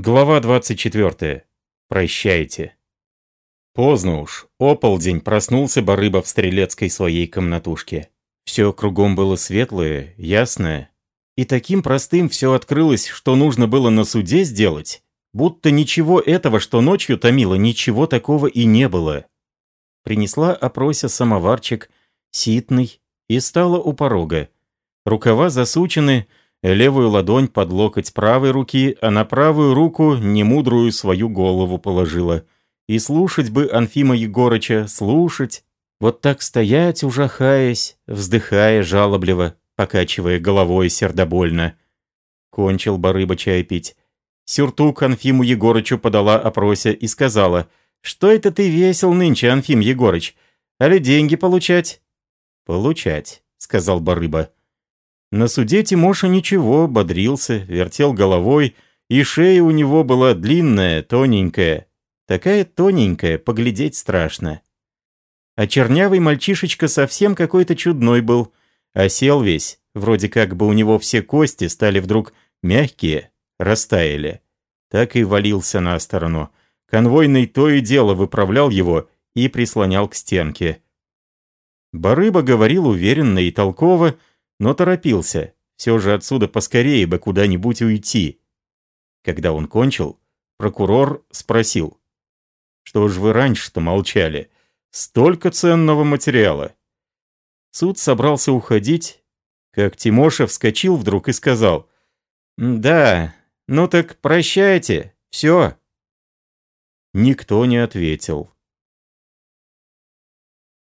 Глава 24. Прощайте. Поздно уж, ополдень проснулся Барыба в стрелецкой своей комнатушке. Все кругом было светлое, ясное. И таким простым все открылось, что нужно было на суде сделать, будто ничего этого, что ночью томило, ничего такого и не было. Принесла опрося самоварчик, ситный, и стала у порога. Рукава засучены, левую ладонь под локоть правой руки, а на правую руку немудрую свою голову положила. И слушать бы Анфима Егорыча, слушать. Вот так стоять, ужахаясь, вздыхая жалобливо, покачивая головой сердобольно. Кончил барыба чай пить. Сюртук Анфиму Егорычу подала опрося и сказала, «Что это ты весел нынче, Анфим Егорыч? Али деньги получать?» «Получать», — сказал барыба. На суде Тимоша ничего, бодрился, вертел головой, и шея у него была длинная, тоненькая. Такая тоненькая, поглядеть страшно. А чернявый мальчишечка совсем какой-то чудной был. Осел весь, вроде как бы у него все кости стали вдруг мягкие, растаяли. Так и валился на сторону. Конвойный то и дело выправлял его и прислонял к стенке. Барыба говорил уверенно и толково, но торопился. Все же отсюда поскорее бы куда-нибудь уйти. Когда он кончил, прокурор спросил. «Что ж вы раньше-то молчали? Столько ценного материала!» Суд собрался уходить, как Тимоша вскочил вдруг и сказал. «Да, ну так прощайте, все». Никто не ответил.